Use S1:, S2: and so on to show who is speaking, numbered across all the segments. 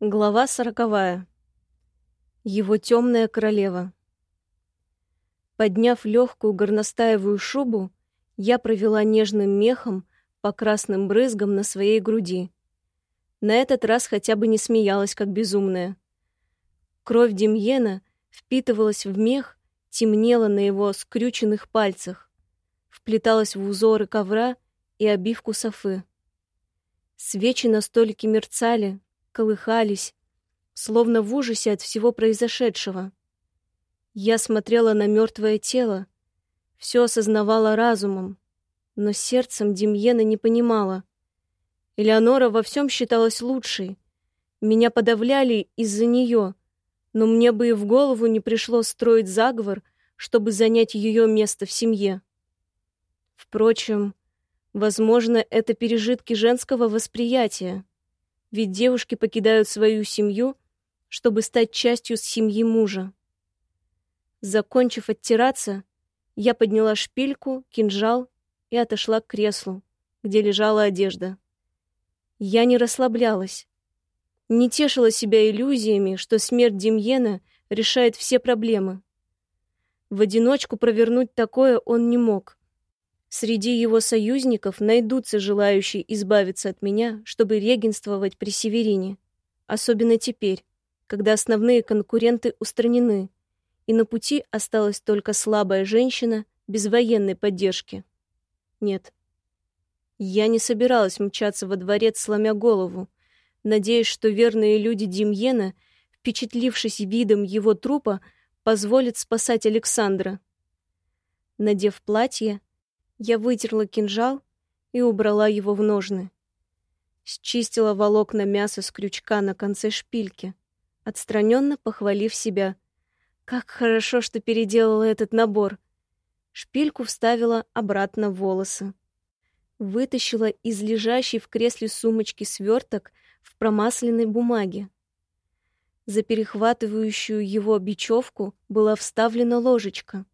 S1: Глава сороковая. Его темная королева. Подняв легкую горностаевую шубу, я провела нежным мехом по красным брызгам на своей груди. На этот раз хотя бы не смеялась, как безумная. Кровь Демьена впитывалась в мех, темнела на его скрюченных пальцах, вплеталась в узоры ковра и обивку софы. Свечи на столике мерцали, колыхались, словно в ужасе от всего произошедшего. Я смотрела на мертвое тело, все осознавала разумом, но сердцем Демьена не понимала. Элеонора во всем считалась лучшей. Меня подавляли из-за нее, но мне бы и в голову не пришло строить заговор, чтобы занять ее место в семье. Впрочем, возможно, это пережитки женского восприятия ведь девушки покидают свою семью, чтобы стать частью семьи мужа. Закончив оттираться, я подняла шпильку, кинжал и отошла к креслу, где лежала одежда. Я не расслаблялась, не тешила себя иллюзиями, что смерть Демьена решает все проблемы. В одиночку провернуть такое он не мог. Среди его союзников найдутся желающие избавиться от меня, чтобы регенствовать при Северине. Особенно теперь, когда основные конкуренты устранены, и на пути осталась только слабая женщина без военной поддержки. Нет. Я не собиралась мчаться во дворец, сломя голову, надеясь, что верные люди Демьена, впечатлившись видом его трупа, позволят спасать Александра. Надев платье, я вытерла кинжал и убрала его в ножны. Счистила волокна мяса с крючка на конце шпильки, отстраненно похвалив себя. Как хорошо, что переделала этот набор. Шпильку вставила обратно в волосы. Вытащила из лежащей в кресле сумочки сверток в промасленной бумаге. За перехватывающую его бечевку была вставлена ложечка.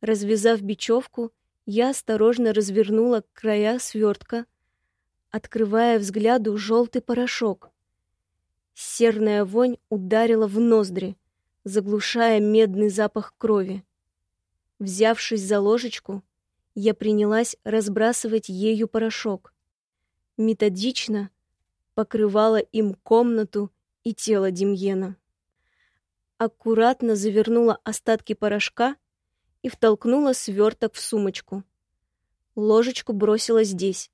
S1: Развязав бечевку, я осторожно развернула края свертка, открывая взгляду желтый порошок. Серная вонь ударила в ноздри, заглушая медный запах крови. Взявшись за ложечку, я принялась разбрасывать ею порошок. Методично покрывала им комнату и тело Демьена. Аккуратно завернула остатки порошка — и втолкнула сверток в сумочку. Ложечку бросила здесь.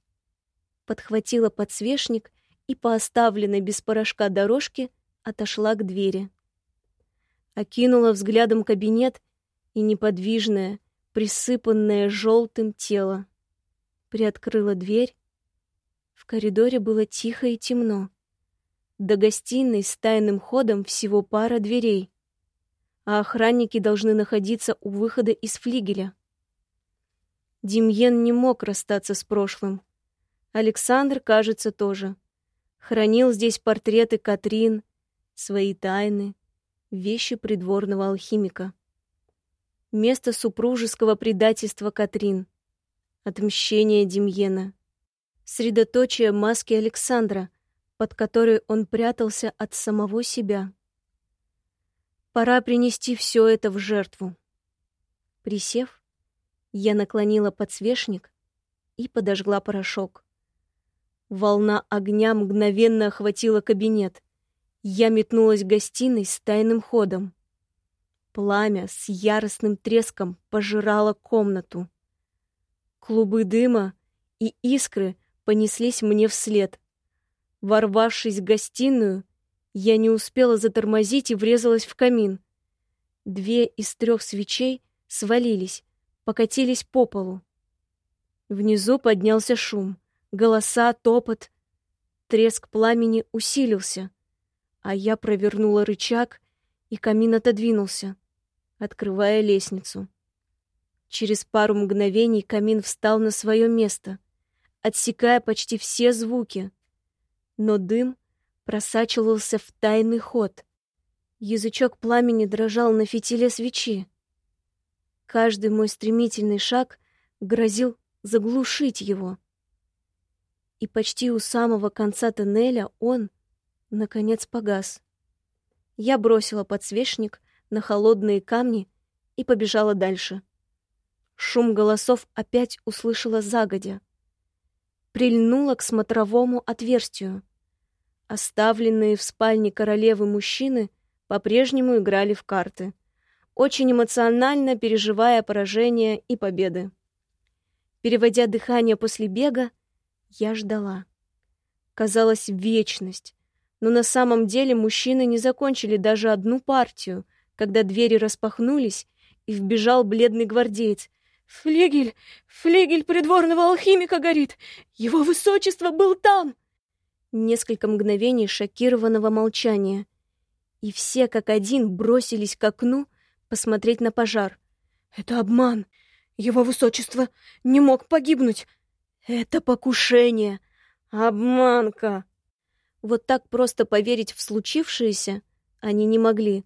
S1: Подхватила подсвечник и по оставленной без порошка дорожке отошла к двери. Окинула взглядом кабинет и неподвижное, присыпанное желтым тело. Приоткрыла дверь. В коридоре было тихо и темно. До гостиной с тайным ходом всего пара дверей а охранники должны находиться у выхода из флигеля. Демьен не мог расстаться с прошлым. Александр, кажется, тоже. Хранил здесь портреты Катрин, свои тайны, вещи придворного алхимика. Место супружеского предательства Катрин. Отмщение Демьена. Средоточие маски Александра, под которой он прятался от самого себя. Пора принести все это в жертву. Присев, я наклонила подсвечник и подожгла порошок. Волна огня мгновенно охватила кабинет. Я метнулась в гостиной с тайным ходом. Пламя с яростным треском пожирало комнату. Клубы дыма и искры понеслись мне вслед. Ворвавшись в гостиную, я не успела затормозить и врезалась в камин. Две из трех свечей свалились, покатились по полу. Внизу поднялся шум, голоса, топот. Треск пламени усилился, а я провернула рычаг, и камин отодвинулся, открывая лестницу. Через пару мгновений камин встал на свое место, отсекая почти все звуки. Но дым просачивался в тайный ход. Язычок пламени дрожал на фитиле свечи. Каждый мой стремительный шаг грозил заглушить его. И почти у самого конца тоннеля он, наконец погас. Я бросила подсвечник на холодные камни и побежала дальше. Шум голосов опять услышала загодя. Прильнула к смотровому отверстию. Оставленные в спальне королевы мужчины по-прежнему играли в карты, очень эмоционально переживая поражение и победы. Переводя дыхание после бега, я ждала. Казалось, вечность. Но на самом деле мужчины не закончили даже одну партию, когда двери распахнулись, и вбежал бледный гвардеец. «Флигель! Флигель придворного алхимика горит! Его высочество был там!» Несколько мгновений шокированного молчания. И все как один бросились к окну посмотреть на пожар. «Это обман! Его высочество не мог погибнуть! Это покушение! Обманка!» Вот так просто поверить в случившееся они не могли.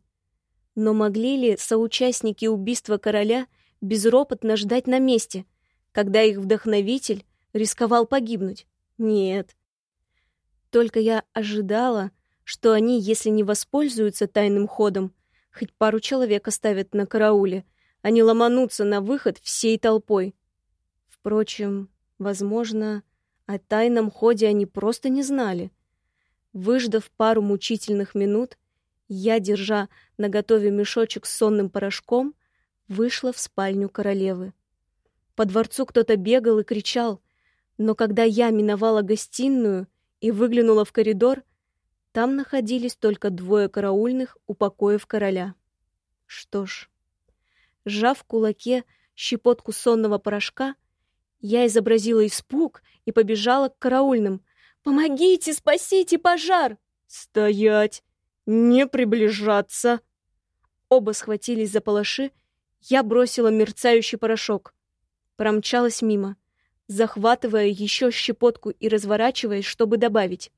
S1: Но могли ли соучастники убийства короля безропотно ждать на месте, когда их вдохновитель рисковал погибнуть? Нет. Только я ожидала, что они, если не воспользуются тайным ходом, хоть пару человек оставят на карауле, они ломанутся на выход всей толпой. Впрочем, возможно, о тайном ходе они просто не знали. Выждав пару мучительных минут, я, держа на готове мешочек с сонным порошком, вышла в спальню королевы. По дворцу кто-то бегал и кричал, но когда я миновала гостиную и выглянула в коридор, там находились только двое караульных у покоев короля. Что ж, сжав в кулаке щепотку сонного порошка, я изобразила испуг и побежала к караульным. «Помогите, спасите пожар!» «Стоять!» «Не приближаться!» Оба схватились за палаши, я бросила мерцающий порошок. Промчалась мимо, захватывая еще щепотку и разворачиваясь, чтобы добавить.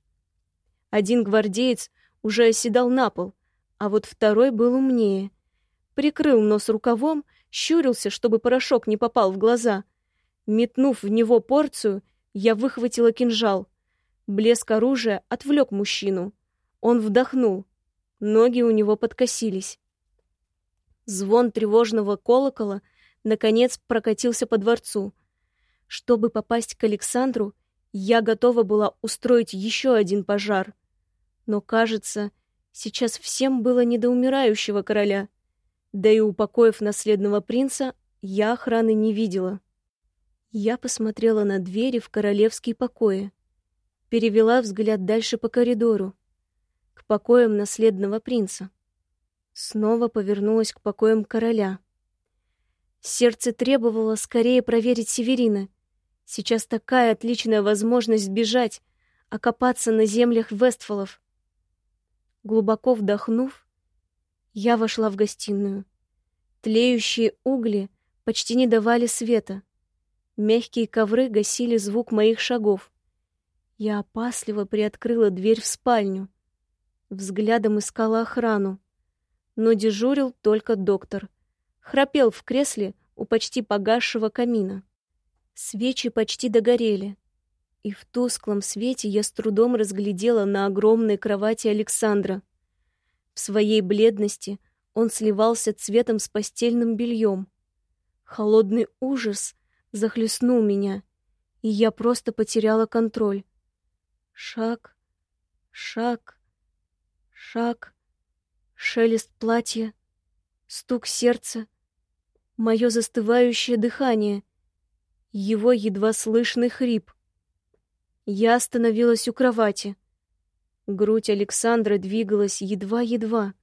S1: Один гвардеец уже оседал на пол, а вот второй был умнее. Прикрыл нос рукавом, щурился, чтобы порошок не попал в глаза. Метнув в него порцию, я выхватила кинжал. Блеск оружия отвлек мужчину. Он вдохнул. Ноги у него подкосились. Звон тревожного колокола наконец прокатился по дворцу. Чтобы попасть к Александру, я готова была устроить еще один пожар. Но, кажется, сейчас всем было не до умирающего короля. Да и упокоив наследного принца, я охраны не видела. Я посмотрела на двери в королевские покои. Перевела взгляд дальше по коридору покоям наследного принца. Снова повернулась к покоям короля. Сердце требовало скорее проверить Северина. Сейчас такая отличная возможность бежать, окопаться на землях Вестфолов. Глубоко вдохнув, я вошла в гостиную. Тлеющие угли почти не давали света. Мягкие ковры гасили звук моих шагов. Я опасливо приоткрыла дверь в спальню — Взглядом искала охрану. Но дежурил только доктор. Храпел в кресле у почти погасшего камина. Свечи почти догорели. И в тусклом свете я с трудом разглядела на огромной кровати Александра. В своей бледности он сливался цветом с постельным бельем. Холодный ужас захлестнул меня, и я просто потеряла контроль. Шаг, шаг, Шаг, шелест платья, стук сердца, мое застывающее дыхание, его едва слышный хрип. Я остановилась у кровати. Грудь Александра двигалась едва-едва.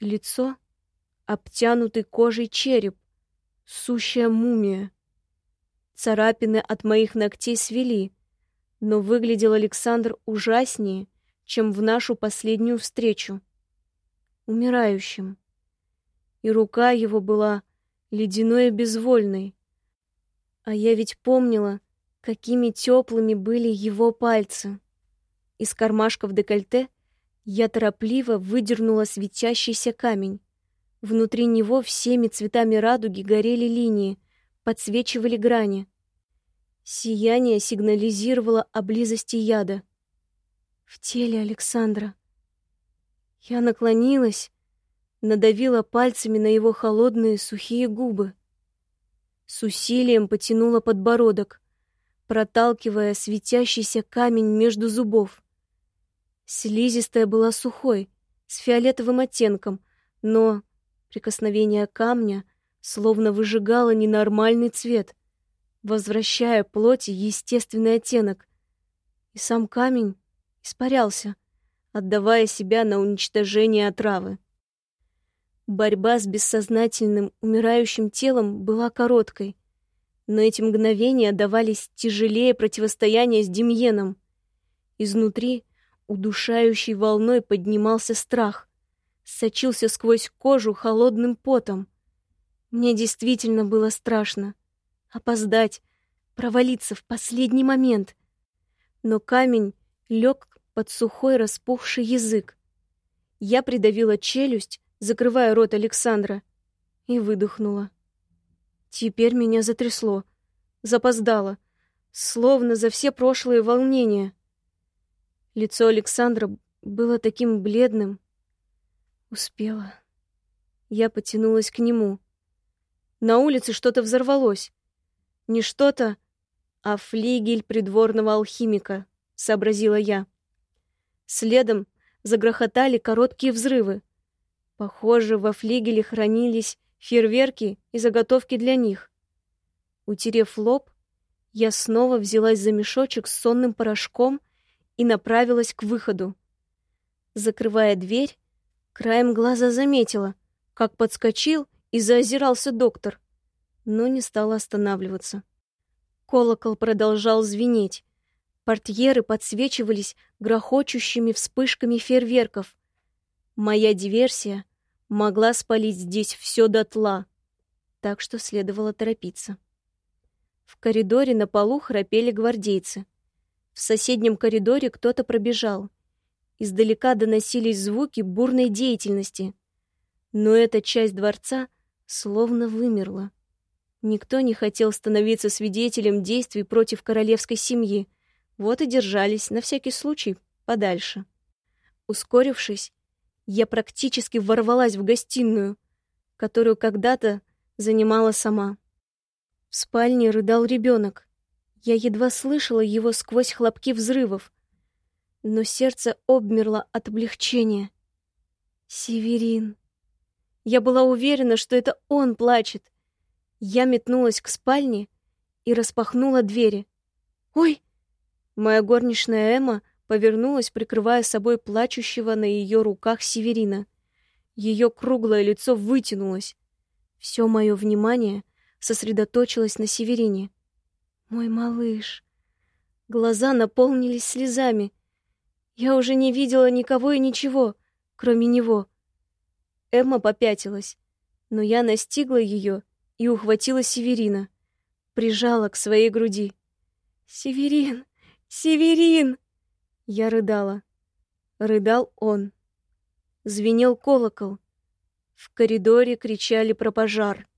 S1: Лицо — обтянутый кожей череп, сущая мумия. Царапины от моих ногтей свели, но выглядел Александр ужаснее — чем в нашу последнюю встречу. Умирающим. И рука его была ледяной и безвольной. А я ведь помнила, какими теплыми были его пальцы. Из кармашка в декольте я торопливо выдернула светящийся камень. Внутри него всеми цветами радуги горели линии, подсвечивали грани. Сияние сигнализировало о близости яда. В теле Александра, Я наклонилась, надавила пальцами на его холодные сухие губы. С усилием потянула подбородок, проталкивая светящийся камень между зубов. Слизистая была сухой, с фиолетовым оттенком, но прикосновение камня словно выжигало ненормальный цвет, возвращая плоти естественный оттенок. И сам камень испарялся, отдавая себя на уничтожение отравы. Борьба с бессознательным, умирающим телом была короткой, но эти мгновения давались тяжелее противостояния с Демьеном. Изнутри удушающей волной поднимался страх, сочился сквозь кожу холодным потом. Мне действительно было страшно. Опоздать, провалиться в последний момент. Но камень лег под сухой распухший язык. Я придавила челюсть, закрывая рот Александра, и выдохнула. Теперь меня затрясло, запоздало, словно за все прошлые волнения. Лицо Александра было таким бледным. Успела. Я потянулась к нему. На улице что-то взорвалось. Не что-то, а флигель придворного алхимика, сообразила я. Следом загрохотали короткие взрывы. Похоже, во флигеле хранились фейерверки и заготовки для них. Утерев лоб, я снова взялась за мешочек с сонным порошком и направилась к выходу. Закрывая дверь, краем глаза заметила, как подскочил и заозирался доктор, но не стала останавливаться. Колокол продолжал звенеть. Портьеры подсвечивались грохочущими вспышками фейерверков, Моя диверсия могла спалить здесь все дотла, так что следовало торопиться. В коридоре на полу храпели гвардейцы. В соседнем коридоре кто-то пробежал. Издалека доносились звуки бурной деятельности. Но эта часть дворца словно вымерла. Никто не хотел становиться свидетелем действий против королевской семьи, вот и держались, на всякий случай, подальше. Ускорившись, я практически ворвалась в гостиную, которую когда-то занимала сама. В спальне рыдал ребенок. Я едва слышала его сквозь хлопки взрывов, но сердце обмерло от облегчения. Северин. Я была уверена, что это он плачет. Я метнулась к спальне и распахнула двери. «Ой!» Моя горничная Эмма повернулась, прикрывая собой плачущего на ее руках Северина. Ее круглое лицо вытянулось. Все мое внимание сосредоточилось на Северине. Мой малыш. Глаза наполнились слезами. Я уже не видела никого и ничего, кроме него. Эмма попятилась, но я настигла ее и ухватила Северина, прижала к своей груди. Северин, Северин! Я рыдала. Рыдал он. Звенел колокол. В коридоре кричали про пожар.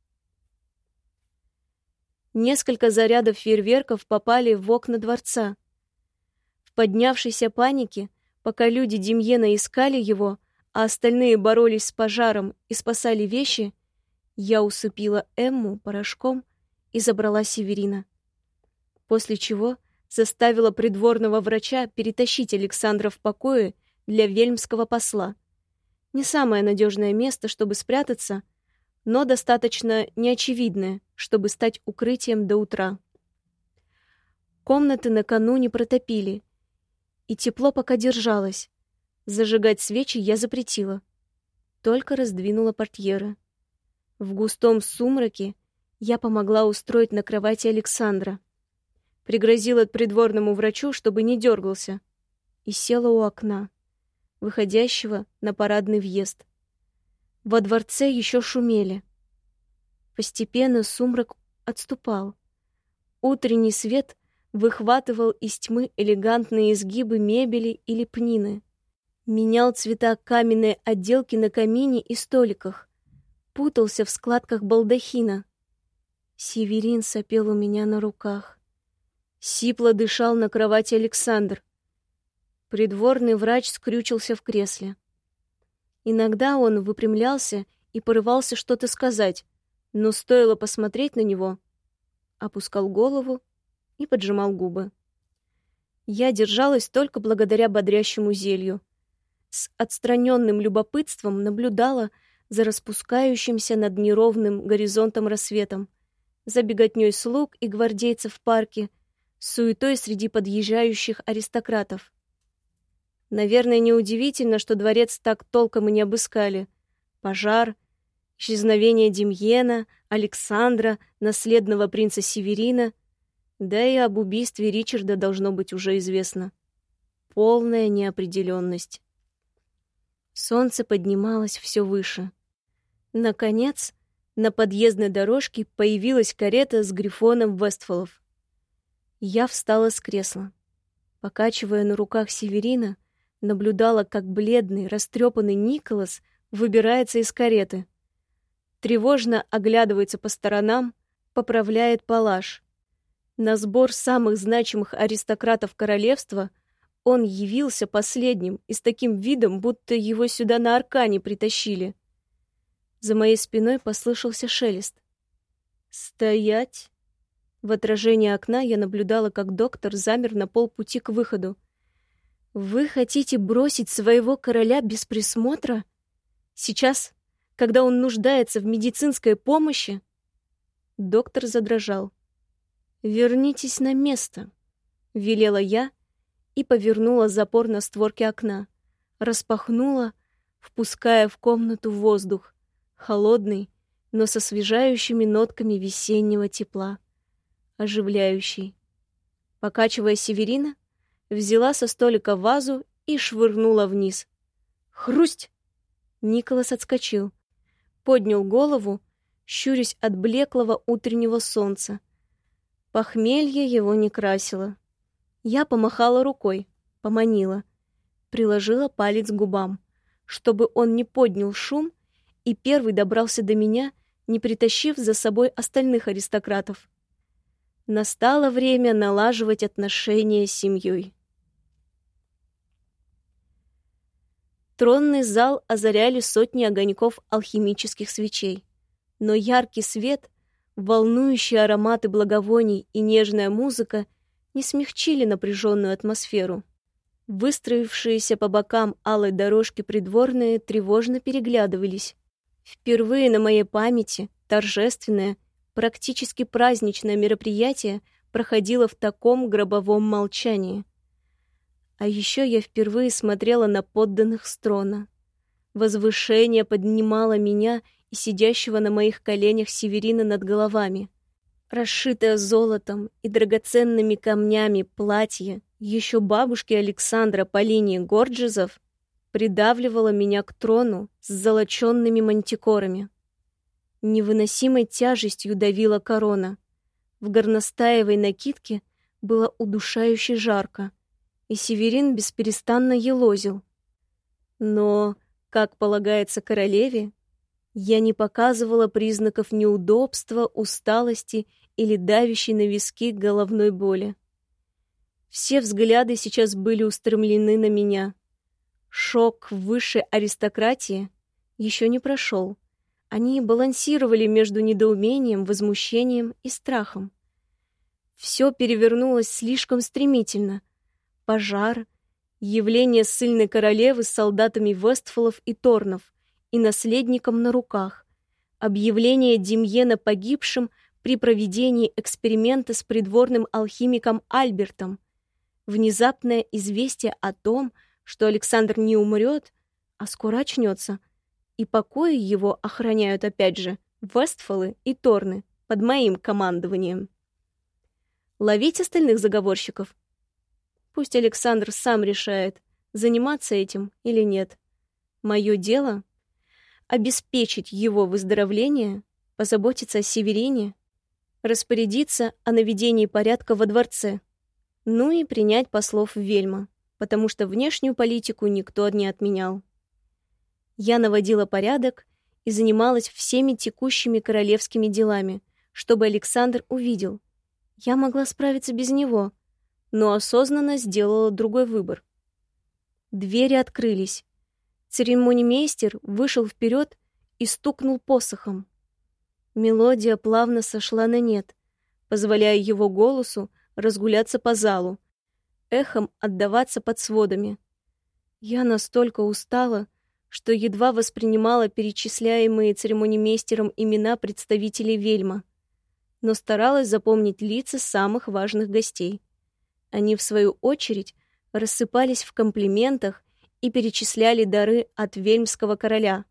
S1: Несколько зарядов фейерверков попали в окна дворца. В поднявшейся панике, пока люди Демьена искали его, а остальные боролись с пожаром и спасали вещи, я усыпила Эмму порошком и забрала Северина. После чего заставила придворного врача перетащить Александра в покое для вельмского посла. Не самое надежное место, чтобы спрятаться, но достаточно неочевидное, чтобы стать укрытием до утра. Комнаты накануне протопили, и тепло пока держалось. Зажигать свечи я запретила. Только раздвинула портьеры. В густом сумраке я помогла устроить на кровати Александра пригрозила придворному врачу, чтобы не дергался, и села у окна, выходящего на парадный въезд. Во дворце еще шумели. Постепенно сумрак отступал. Утренний свет выхватывал из тьмы элегантные изгибы мебели и лепнины, менял цвета каменной отделки на камине и столиках, путался в складках балдахина. Северин сопел у меня на руках. Сипло дышал на кровати Александр. Придворный врач скрючился в кресле. Иногда он выпрямлялся и порывался что-то сказать, но стоило посмотреть на него, опускал голову и поджимал губы. Я держалась только благодаря бодрящему зелью. С отстраненным любопытством наблюдала за распускающимся над неровным горизонтом рассветом, за беготней слуг и гвардейцев в парке, суетой среди подъезжающих аристократов. Наверное, неудивительно, что дворец так толком и не обыскали. Пожар, исчезновение Демьена, Александра, наследного принца Северина, да и об убийстве Ричарда должно быть уже известно. Полная неопределенность. Солнце поднималось все выше. Наконец, на подъездной дорожке появилась карета с грифоном Вестфолов. Я встала с кресла. Покачивая на руках Северина, наблюдала, как бледный, растрепанный Николас выбирается из кареты. Тревожно оглядывается по сторонам, поправляет палаш. На сбор самых значимых аристократов королевства он явился последним и с таким видом, будто его сюда на аркане притащили. За моей спиной послышался шелест. «Стоять!» В отражении окна я наблюдала, как доктор замер на полпути к выходу. Вы хотите бросить своего короля без присмотра? Сейчас, когда он нуждается в медицинской помощи? Доктор задрожал. Вернитесь на место, велела я и повернула запор на створке окна, распахнула, впуская в комнату воздух, холодный, но со освежающими нотками весеннего тепла, оживляющий. Покачивая Северина, взяла со столика вазу и швырнула вниз. Хрусть! Николас отскочил, поднял голову, щурясь от блеклого утреннего солнца. Похмелье его не красило. Я помахала рукой, поманила, приложила палец к губам, чтобы он не поднял шум и первый добрался до меня, не притащив за собой остальных аристократов. Настало время налаживать отношения с семьей. Тронный зал озаряли сотни огоньков алхимических свечей. Но яркий свет, волнующие ароматы благовоний и нежная музыка не смягчили напряженную атмосферу. Выстроившиеся по бокам алой дорожки придворные тревожно переглядывались. Впервые на моей памяти торжественное, практически праздничное мероприятие проходило в таком гробовом молчании. А еще я впервые смотрела на подданных трона. Возвышение поднимало меня и сидящего на моих коленях Северина над головами. Расшитое золотом и драгоценными камнями платье еще бабушки Александра по линии Горджизов придавливало меня к трону с золоченными мантикорами. Невыносимой тяжестью давила корона. В горностаевой накидке было удушающе жарко и Северин бесперестанно елозил. Но, как полагается королеве, я не показывала признаков неудобства, усталости или давящей на виски головной боли. Все взгляды сейчас были устремлены на меня. Шок высшей аристократии еще не прошел. Они балансировали между недоумением, возмущением и страхом. Все перевернулось слишком стремительно, пожар, явление сильной королевы с солдатами Вестфолов и Торнов и наследником на руках, объявление Демьена погибшим при проведении эксперимента с придворным алхимиком Альбертом, внезапное известие о том, что Александр не умрет, а скоро очнется, и покои его охраняют опять же Вестфолы и Торны под моим командованием. Ловить остальных заговорщиков Пусть Александр сам решает, заниматься этим или нет. Мое дело — обеспечить его выздоровление, позаботиться о Северине, распорядиться о наведении порядка во дворце, ну и принять послов Вельма, потому что внешнюю политику никто не отменял. Я наводила порядок и занималась всеми текущими королевскими делами, чтобы Александр увидел. Я могла справиться без него — но осознанно сделала другой выбор. Двери открылись. Церемонимейстер вышел вперед и стукнул посохом. Мелодия плавно сошла на нет, позволяя его голосу разгуляться по залу, эхом отдаваться под сводами. Я настолько устала, что едва воспринимала перечисляемые церемонимейстером имена представителей Вельма, но старалась запомнить лица самых важных гостей. Они, в свою очередь, рассыпались в комплиментах и перечисляли дары от вельмского короля.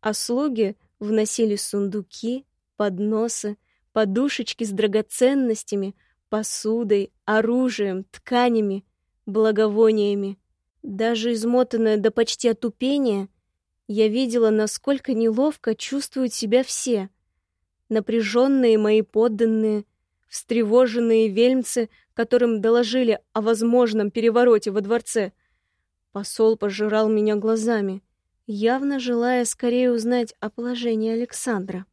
S1: А слуги вносили сундуки, подносы, подушечки с драгоценностями, посудой, оружием, тканями, благовониями. Даже измотанная до почти отупения, я видела, насколько неловко чувствуют себя все. Напряженные мои подданные, встревоженные вельмцы, которым доложили о возможном перевороте во дворце. Посол пожирал меня глазами, явно желая скорее узнать о положении Александра.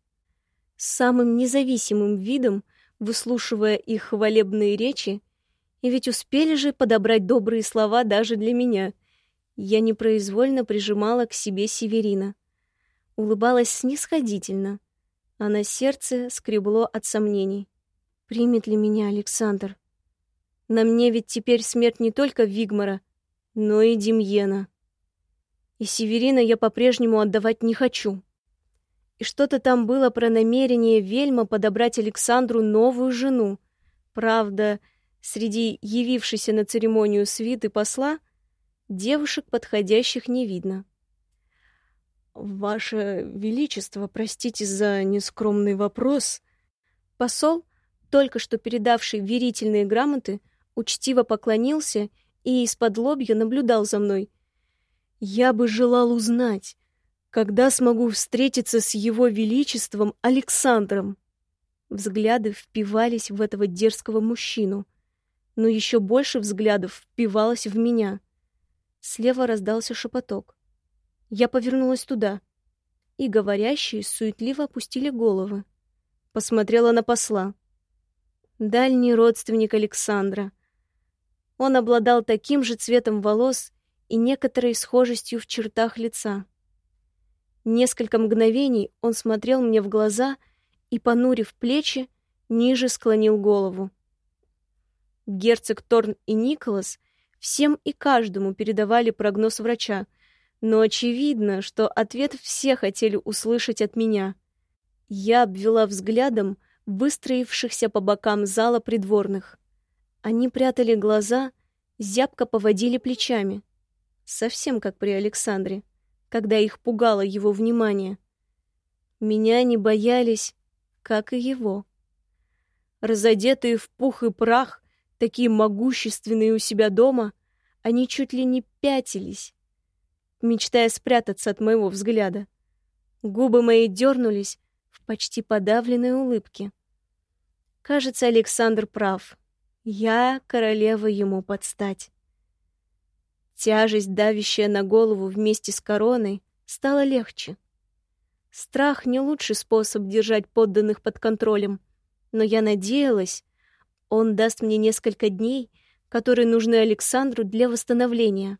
S1: С самым независимым видом, выслушивая их хвалебные речи, и ведь успели же подобрать добрые слова даже для меня. Я непроизвольно прижимала к себе Северина. Улыбалась снисходительно, а на сердце скребло от сомнений. Примет ли меня Александр? На мне ведь теперь смерть не только Вигмара, но и Демьена. И Северина я по-прежнему отдавать не хочу. И что-то там было про намерение Вельма подобрать Александру новую жену. Правда, Среди явившейся на церемонию свиты посла девушек подходящих не видно. «Ваше Величество, простите за нескромный вопрос». Посол, только что передавший верительные грамоты, учтиво поклонился и из-под лобья наблюдал за мной. «Я бы желал узнать, когда смогу встретиться с его величеством Александром». Взгляды впивались в этого дерзкого мужчину — но еще больше взглядов впивалось в меня. Слева раздался шепоток. Я повернулась туда, и говорящие суетливо опустили головы. Посмотрела на посла. Дальний родственник Александра. Он обладал таким же цветом волос и некоторой схожестью в чертах лица. Несколько мгновений он смотрел мне в глаза и, понурив плечи, ниже склонил голову. Герцог Торн и Николас всем и каждому передавали прогноз врача, но очевидно, что ответ все хотели услышать от меня. Я обвела взглядом выстроившихся по бокам зала придворных. Они прятали глаза, зябко поводили плечами. Совсем как при Александре, когда их пугало его внимание. Меня не боялись, как и его. Разодетые в пух и прах, такие могущественные у себя дома, они чуть ли не пятились, мечтая спрятаться от моего взгляда. Губы мои дернулись в почти подавленной улыбке. Кажется, Александр прав. Я королева ему подстать. Тяжесть, давящая на голову вместе с короной, стала легче. Страх — не лучший способ держать подданных под контролем, но я надеялась, он даст мне несколько дней, которые нужны Александру для восстановления.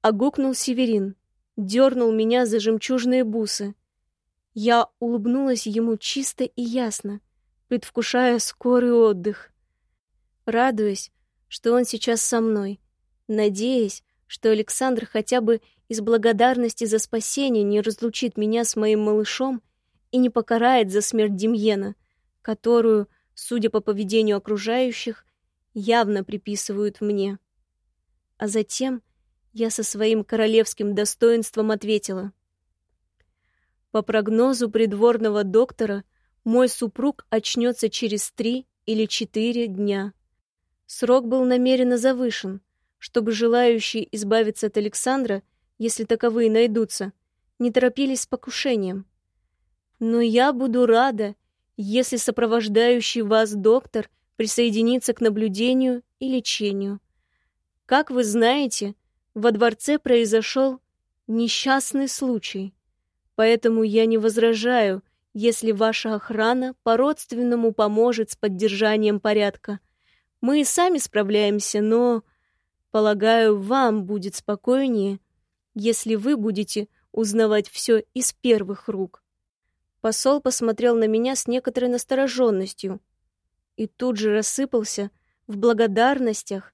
S1: Огукнул Северин, дернул меня за жемчужные бусы. Я улыбнулась ему чисто и ясно, предвкушая скорый отдых. Радуясь, что он сейчас со мной, надеясь, что Александр хотя бы из благодарности за спасение не разлучит меня с моим малышом и не покарает за смерть Демьена, которую судя по поведению окружающих, явно приписывают мне. А затем я со своим королевским достоинством ответила. По прогнозу придворного доктора, мой супруг очнется через три или четыре дня. Срок был намеренно завышен, чтобы желающие избавиться от Александра, если таковые найдутся, не торопились с покушением. Но я буду рада, если сопровождающий вас доктор присоединится к наблюдению и лечению. Как вы знаете, во дворце произошел несчастный случай, поэтому я не возражаю, если ваша охрана по-родственному поможет с поддержанием порядка. Мы и сами справляемся, но, полагаю, вам будет спокойнее, если вы будете узнавать все из первых рук. Посол посмотрел на меня с некоторой настороженностью и тут же рассыпался в благодарностях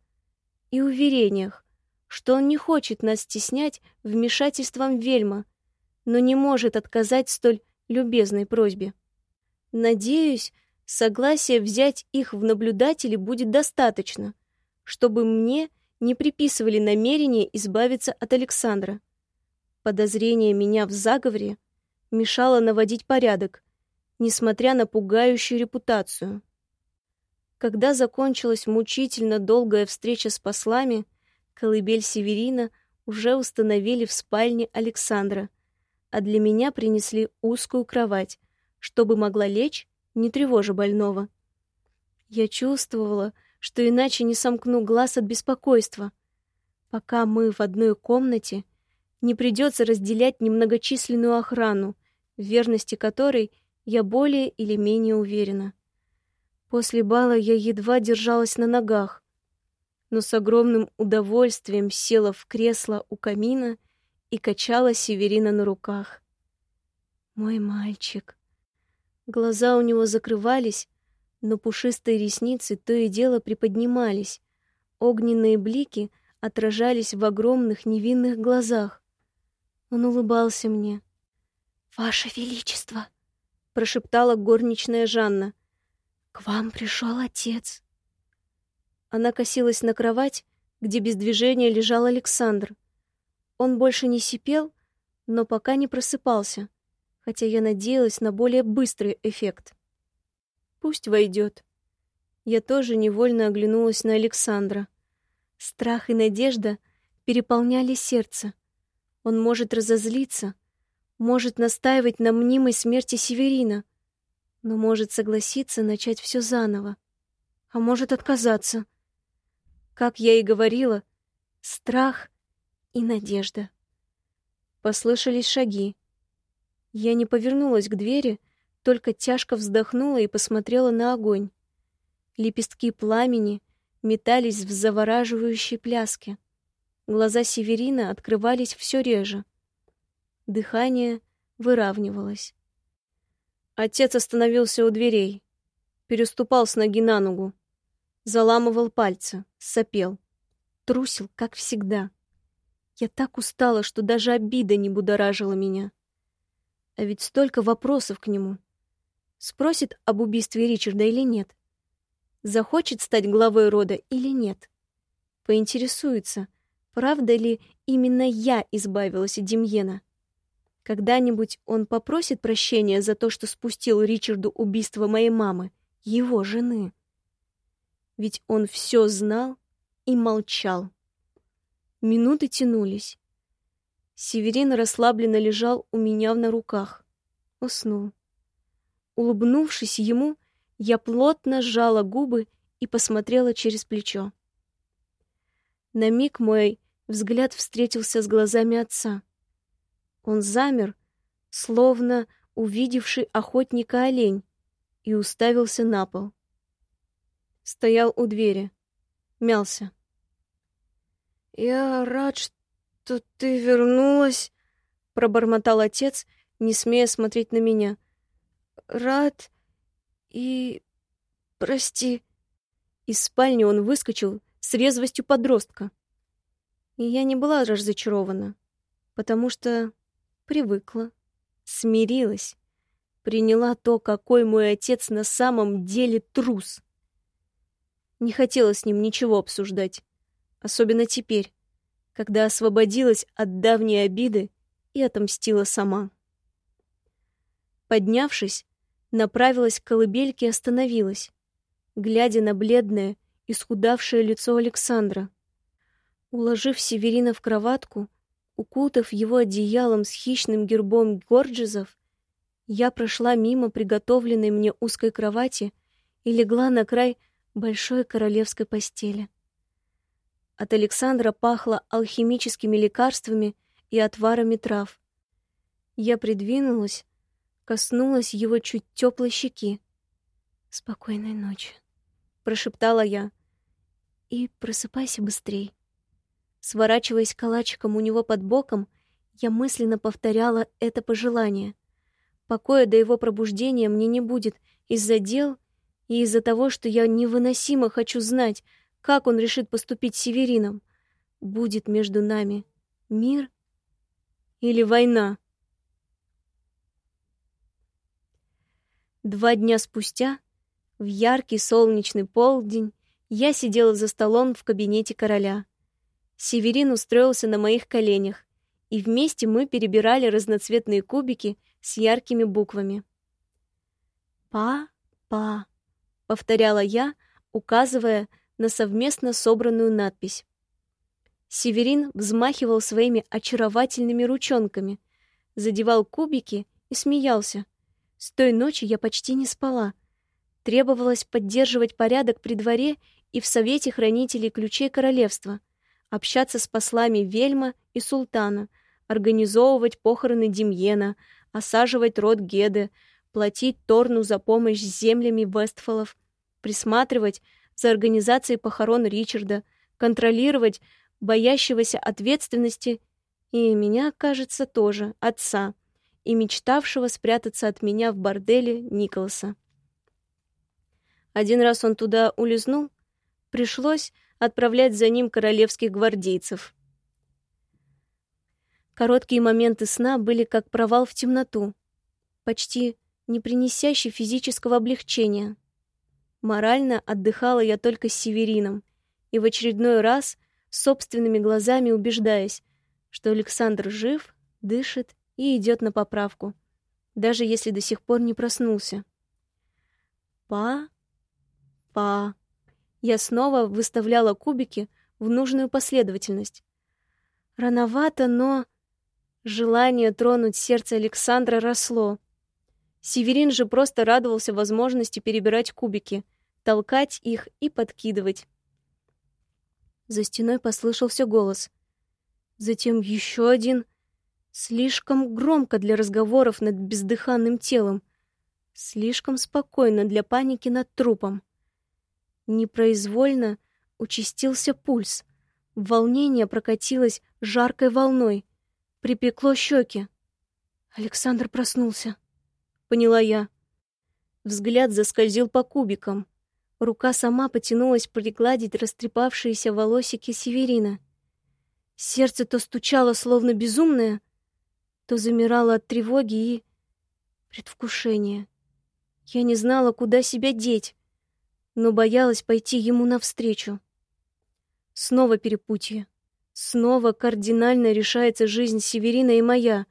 S1: и уверениях, что он не хочет нас стеснять вмешательством вельма, но не может отказать столь любезной просьбе. Надеюсь, согласия взять их в наблюдатели будет достаточно, чтобы мне не приписывали намерение избавиться от Александра. Подозрение меня в заговоре мешало наводить порядок, несмотря на пугающую репутацию. Когда закончилась мучительно долгая встреча с послами, колыбель Северина уже установили в спальне Александра, а для меня принесли узкую кровать, чтобы могла лечь, не тревожа больного. Я чувствовала, что иначе не сомкну глаз от беспокойства. Пока мы в одной комнате, не придется разделять немногочисленную охрану, в верности которой я более или менее уверена. После бала я едва держалась на ногах, но с огромным удовольствием села в кресло у камина и качала Северина на руках. Мой мальчик. Глаза у него закрывались, но пушистые ресницы то и дело приподнимались. Огненные блики отражались в огромных невинных глазах. Он улыбался мне. «Ваше Величество!» — прошептала горничная Жанна. «К вам пришел отец». Она косилась на кровать, где без движения лежал Александр. Он больше не сипел, но пока не просыпался, хотя я надеялась на более быстрый эффект. Пусть войдет. Я тоже невольно оглянулась на Александра. Страх и надежда переполняли сердце. Он может разозлиться, может настаивать на мнимой смерти Северина, но может согласиться начать все заново, а может отказаться. Как я и говорила, страх и надежда. Послышались шаги. Я не повернулась к двери, только тяжко вздохнула и посмотрела на огонь. Лепестки пламени метались в завораживающей пляске. Глаза Северина открывались все реже. Дыхание выравнивалось. Отец остановился у дверей, переступал с ноги на ногу, заламывал пальцы, сопел, трусил, как всегда. Я так устала, что даже обида не будоражила меня. А ведь столько вопросов к нему. Спросит об убийстве Ричарда или нет? Захочет стать главой рода или нет? Поинтересуется, правда ли именно я избавилась от Демьена? Когда-нибудь он попросит прощения за то, что спустил Ричарду убийство моей мамы, его жены. Ведь он все знал и молчал. Минуты тянулись. Северин расслабленно лежал у меня на руках. Уснул. Улыбнувшись ему, я плотно сжала губы и посмотрела через плечо. На миг мой взгляд встретился с глазами отца. Он замер, словно увидевший охотника олень, и уставился на пол. Стоял у двери, мялся. «Я рад, что ты вернулась», — пробормотал отец, не смея смотреть на меня рад и... прости». Из спальни он выскочил с резвостью подростка. И я не была разочарована, потому что привыкла, смирилась, приняла то, какой мой отец на самом деле трус. Не хотела с ним ничего обсуждать, особенно теперь, когда освободилась от давней обиды и отомстила сама. Поднявшись, направилась к колыбельке и остановилась, глядя на бледное, исхудавшее лицо Александра. Уложив Северина в кроватку, укутав его одеялом с хищным гербом Горджизов, я прошла мимо приготовленной мне узкой кровати и легла на край большой королевской постели. От Александра пахло алхимическими лекарствами и отварами трав. Я придвинулась, коснулась его чуть теплой щеки. «Спокойной ночи», — прошептала я. «И просыпайся быстрей. Сворачиваясь калачиком у него под боком, я мысленно повторяла это пожелание. Покоя до его пробуждения мне не будет из-за дел и из-за того, что я невыносимо хочу знать, как он решит поступить с Северином. Будет между нами мир или война? Два дня спустя, в яркий солнечный полдень, я сидела за столом в кабинете короля. Северин устроился на моих коленях, и вместе мы перебирали разноцветные кубики с яркими буквами. «Па-па», — повторяла я, указывая на совместно собранную надпись. Северин взмахивал своими очаровательными ручонками, задевал кубики и смеялся. С той ночи я почти не спала. Требовалось поддерживать порядок при дворе и в Совете хранителей ключей королевства, общаться с послами Вельма и Султана, организовывать похороны Демьена, осаживать род Геды, платить Торну за помощь с землями Вестфолов, присматривать за организацией похорон Ричарда, контролировать боящегося ответственности и меня, кажется, тоже, отца, и мечтавшего спрятаться от меня в борделе Николаса. Один раз он туда улизнул, пришлось отправлять за ним королевских гвардейцев. Короткие моменты сна были как провал в темноту, почти не принесящий физического облегчения. Морально отдыхала я только с Северином, и в очередной раз собственными глазами убеждаясь, что Александр жив, дышит и идет на поправку, даже если до сих пор не проснулся. Па, па. Я снова выставляла кубики в нужную последовательность. Рановато, но желание тронуть сердце Александра росло. Северин же просто радовался возможности перебирать кубики, толкать их и подкидывать. За стеной послышался голос. Затем еще один, слишком громко для разговоров над бездыханным телом, слишком спокойно для паники над трупом. Непроизвольно участился пульс. Волнение прокатилось жаркой волной, припекло щеки. Александр проснулся. Поняла я. Взгляд заскользил по кубикам. Рука сама потянулась пригладить растрепавшиеся волосики Северина. Сердце то стучало, словно безумное, то замирало от тревоги и предвкушения. Я не знала, куда себя деть, но боялась пойти ему навстречу. Снова перепутье. Снова кардинально решается жизнь Северина и моя,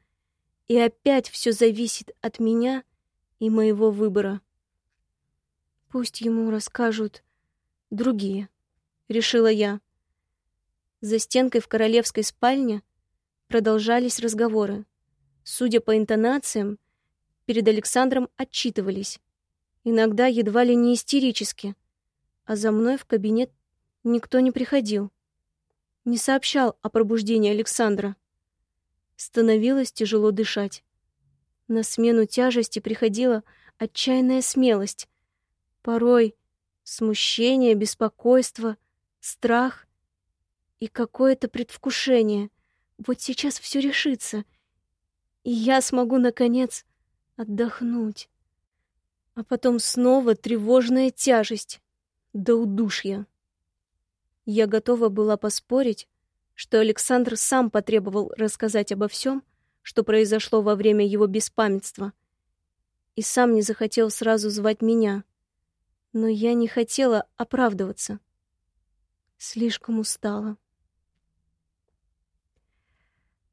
S1: и опять все зависит от меня и моего выбора. Пусть ему расскажут другие, решила я. За стенкой в королевской спальне продолжались разговоры. Судя по интонациям, перед Александром отчитывались. Иногда едва ли не истерически. А за мной в кабинет никто не приходил. Не сообщал о пробуждении Александра. Становилось тяжело дышать. На смену тяжести приходила отчаянная смелость, Порой смущение, беспокойство, страх и какое-то предвкушение. Вот сейчас все решится, и я смогу, наконец, отдохнуть. А потом снова тревожная тяжесть до удушья. Я готова была поспорить, что Александр сам потребовал рассказать обо всем, что произошло во время его беспамятства, и сам не захотел сразу звать меня — но я не хотела оправдываться. Слишком устала.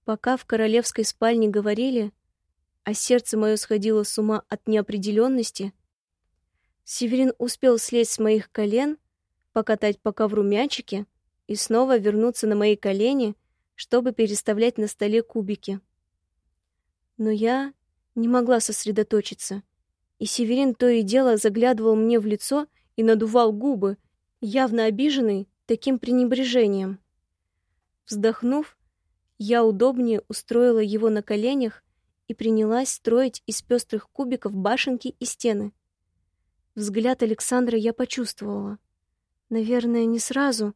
S1: Пока в королевской спальне говорили, а сердце мое сходило с ума от неопределенности, Северин успел слезть с моих колен, покатать по ковру мячики и снова вернуться на мои колени, чтобы переставлять на столе кубики. Но я не могла сосредоточиться — и Северин то и дело заглядывал мне в лицо и надувал губы, явно обиженный таким пренебрежением. Вздохнув, я удобнее устроила его на коленях и принялась строить из пестрых кубиков башенки и стены. Взгляд Александра я почувствовала. Наверное, не сразу,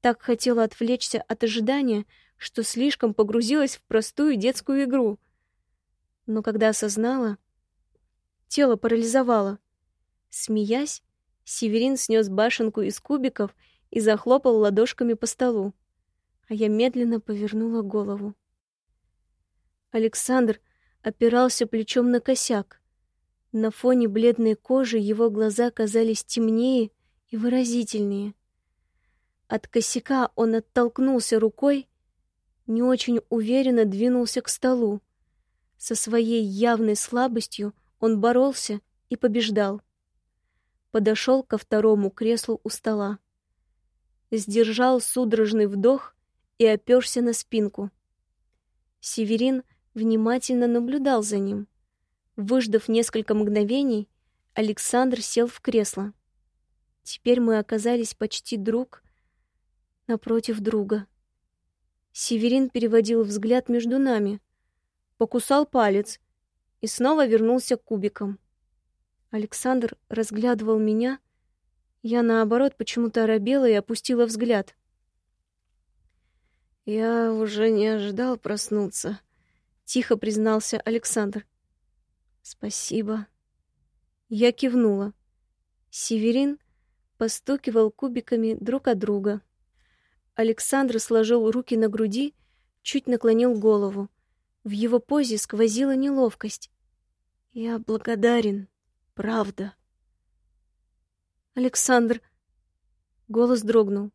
S1: Так хотела отвлечься от ожидания, что слишком погрузилась в простую детскую игру. Но когда осознала, тело парализовало. Смеясь, Северин снес башенку из кубиков и захлопал ладошками по столу. А я медленно повернула голову. Александр опирался плечом на косяк. На фоне бледной кожи его глаза казались темнее и выразительнее. От косяка он оттолкнулся рукой, не очень уверенно двинулся к столу. Со своей явной слабостью он боролся и побеждал. Подошел ко второму креслу у стола. Сдержал судорожный вдох и оперся на спинку. Северин внимательно наблюдал за ним. Выждав несколько мгновений, Александр сел в кресло. Теперь мы оказались почти друг напротив друга. Северин переводил взгляд между нами, покусал палец и снова вернулся к кубикам. Александр разглядывал меня, я, наоборот, почему-то оробела и опустила взгляд. «Я уже не ожидал проснуться», — тихо признался Александр. «Спасибо». Я кивнула. Северин постукивал кубиками друг от друга. Александр сложил руки на груди, чуть наклонил голову. В его позе сквозила неловкость. «Я благодарен, правда». «Александр...» Голос дрогнул.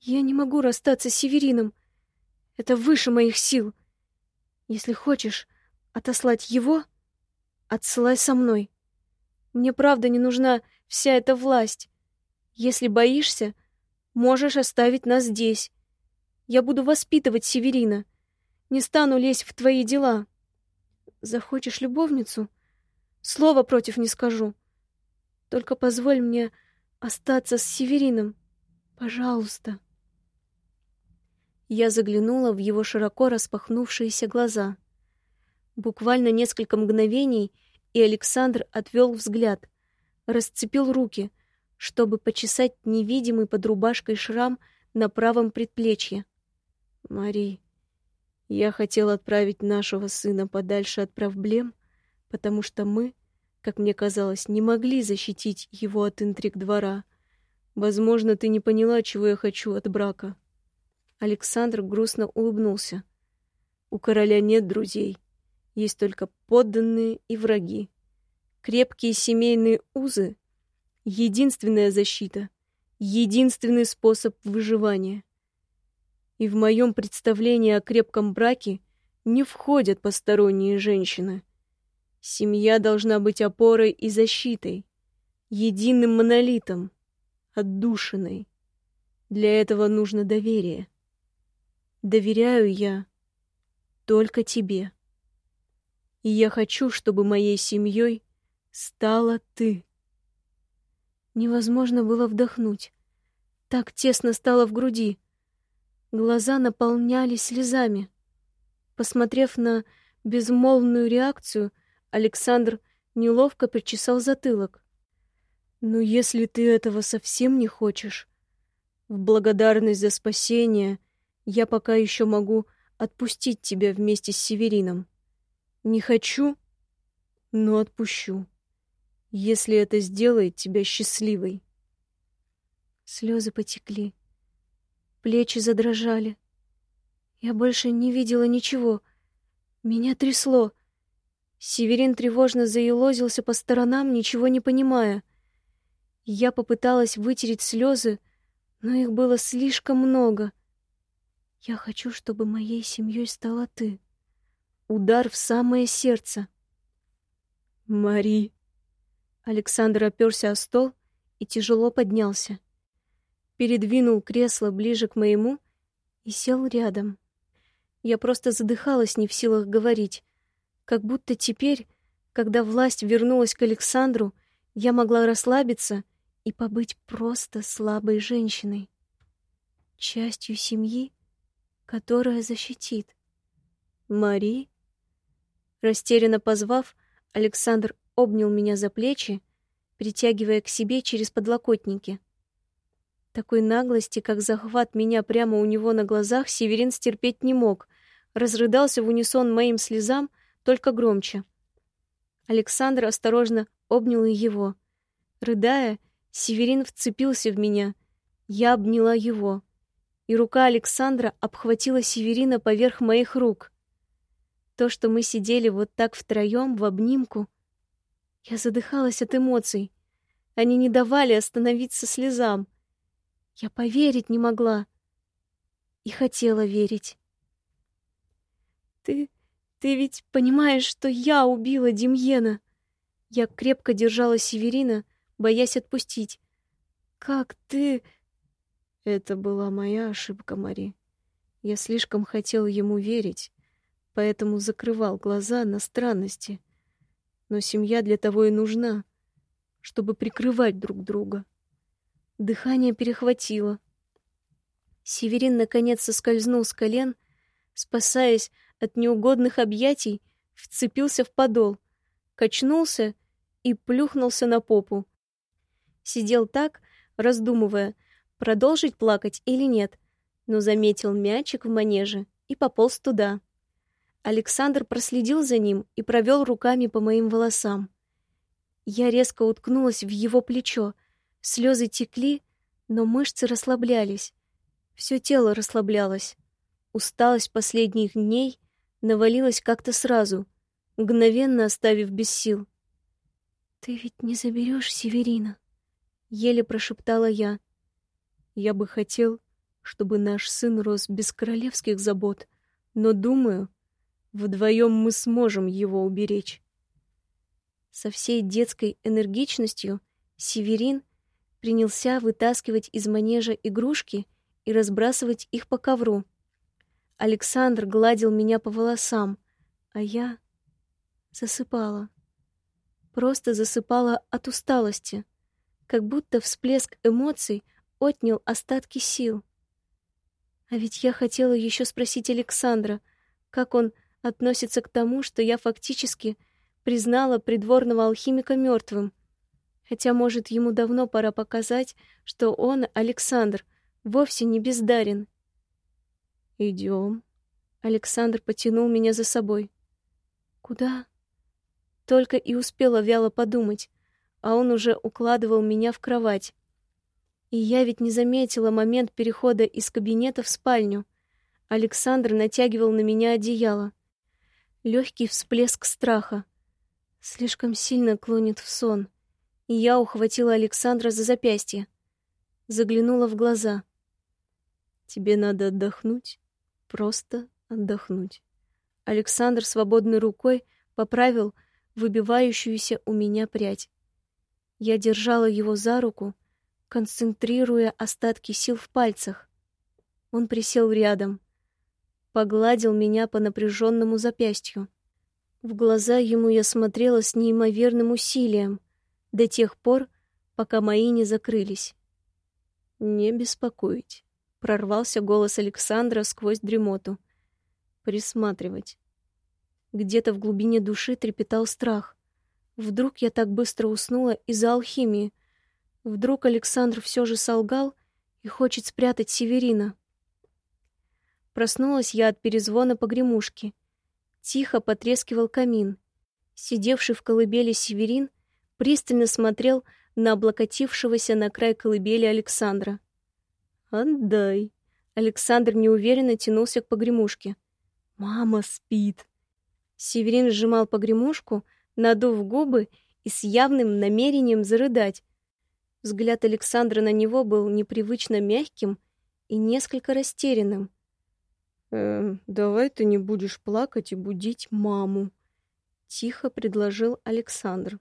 S1: «Я не могу расстаться с Северином. Это выше моих сил. Если хочешь отослать его, отсылай со мной. Мне правда не нужна вся эта власть. Если боишься, Можешь оставить нас здесь. Я буду воспитывать Северина. Не стану лезть в твои дела. Захочешь любовницу? Слова против не скажу. Только позволь мне остаться с Северином. Пожалуйста. Я заглянула в его широко распахнувшиеся глаза. Буквально несколько мгновений, и Александр отвел взгляд, расцепил руки, чтобы почесать невидимый под рубашкой шрам на правом предплечье. «Мари, я хотел отправить нашего сына подальше от проблем, потому что мы, как мне казалось, не могли защитить его от интриг двора. Возможно, ты не поняла, чего я хочу от брака». Александр грустно улыбнулся. «У короля нет друзей, есть только подданные и враги. Крепкие семейные узы единственная защита, единственный способ выживания. И в моем представлении о крепком браке не входят посторонние женщины. Семья должна быть опорой и защитой, единым монолитом, отдушиной. Для этого нужно доверие. Доверяю я только тебе. И я хочу, чтобы моей семьей стала ты. Невозможно было вдохнуть. Так тесно стало в груди. Глаза наполнялись слезами. Посмотрев на безмолвную реакцию, Александр неловко причесал затылок. «Ну, если ты этого совсем не хочешь, в благодарность за спасение я пока еще могу отпустить тебя вместе с Северином. Не хочу, но отпущу» если это сделает тебя счастливой. Слезы потекли, плечи задрожали. Я больше не видела ничего. Меня трясло. Северин тревожно заелозился по сторонам, ничего не понимая. Я попыталась вытереть слезы, но их было слишком много. Я хочу, чтобы моей семьей стала ты. Удар в самое сердце. Мари, Александр оперся о стол и тяжело поднялся. Передвинул кресло ближе к моему и сел рядом. Я просто задыхалась, не в силах говорить. Как будто теперь, когда власть вернулась к Александру, я могла расслабиться и побыть просто слабой женщиной. Частью семьи, которая защитит. Мари? Растерянно позвав, Александр обнял меня за плечи, притягивая к себе через подлокотники. Такой наглости, как захват меня прямо у него на глазах, Северин стерпеть не мог. Разрыдался в унисон моим слезам, только громче. Александр осторожно обнял его. Рыдая, Северин вцепился в меня. Я обняла его. И рука Александра обхватила Северина поверх моих рук. То, что мы сидели вот так втроем в обнимку, я задыхалась от эмоций. Они не давали остановиться слезам. Я поверить не могла. И хотела верить. Ты... ты ведь понимаешь, что я убила Демьена? Я крепко держала Северина, боясь отпустить. Как ты... Это была моя ошибка, Мари. Я слишком хотел ему верить, поэтому закрывал глаза на странности. Но семья для того и нужна, чтобы прикрывать друг друга. Дыхание перехватило. Северин наконец соскользнул с колен, спасаясь от неугодных объятий, вцепился в подол, качнулся и плюхнулся на попу. Сидел так, раздумывая, продолжить плакать или нет, но заметил мячик в манеже и пополз туда. Александр проследил за ним и провел руками по моим волосам. Я резко уткнулась в его плечо. Слезы текли, но мышцы расслаблялись. Все тело расслаблялось. Усталость последних дней навалилась как-то сразу, мгновенно оставив без сил. «Ты ведь не заберешь Северина?» — еле прошептала я. «Я бы хотел, чтобы наш сын рос без королевских забот, но, думаю, Вдвоем мы сможем его уберечь. Со всей детской энергичностью Северин принялся вытаскивать из манежа игрушки и разбрасывать их по ковру. Александр гладил меня по волосам, а я засыпала. Просто засыпала от усталости, как будто всплеск эмоций отнял остатки сил. А ведь я хотела еще спросить Александра, как он относится к тому, что я фактически признала придворного алхимика мертвым. Хотя, может, ему давно пора показать, что он, Александр, вовсе не бездарен. «Идем». Александр потянул меня за собой. «Куда?» Только и успела вяло подумать, а он уже укладывал меня в кровать. И я ведь не заметила момент перехода из кабинета в спальню. Александр натягивал на меня одеяло легкий всплеск страха. Слишком сильно клонит в сон, и я ухватила Александра за запястье. Заглянула в глаза. «Тебе надо отдохнуть, просто отдохнуть». Александр свободной рукой поправил выбивающуюся у меня прядь. Я держала его за руку, концентрируя остатки сил в пальцах. Он присел рядом, погладил меня по напряженному запястью. В глаза ему я смотрела с неимоверным усилием, до тех пор, пока мои не закрылись. «Не беспокоить», — прорвался голос Александра сквозь дремоту. «Присматривать». Где-то в глубине души трепетал страх. Вдруг я так быстро уснула из-за алхимии. Вдруг Александр все же солгал и хочет спрятать Северина. Проснулась я от перезвона погремушки. Тихо потрескивал камин. Сидевший в колыбели Северин пристально смотрел на облокотившегося на край колыбели Александра. «Отдай!» Александр неуверенно тянулся к погремушке. «Мама спит!» Северин сжимал погремушку, надув губы и с явным намерением зарыдать. Взгляд Александра на него был непривычно мягким и несколько растерянным. «Э, давай ты не будешь плакать и будить маму», — тихо предложил Александр.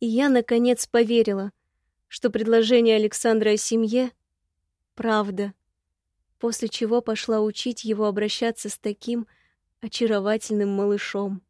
S1: И я, наконец, поверила, что предложение Александра о семье — правда, после чего пошла учить его обращаться с таким очаровательным малышом.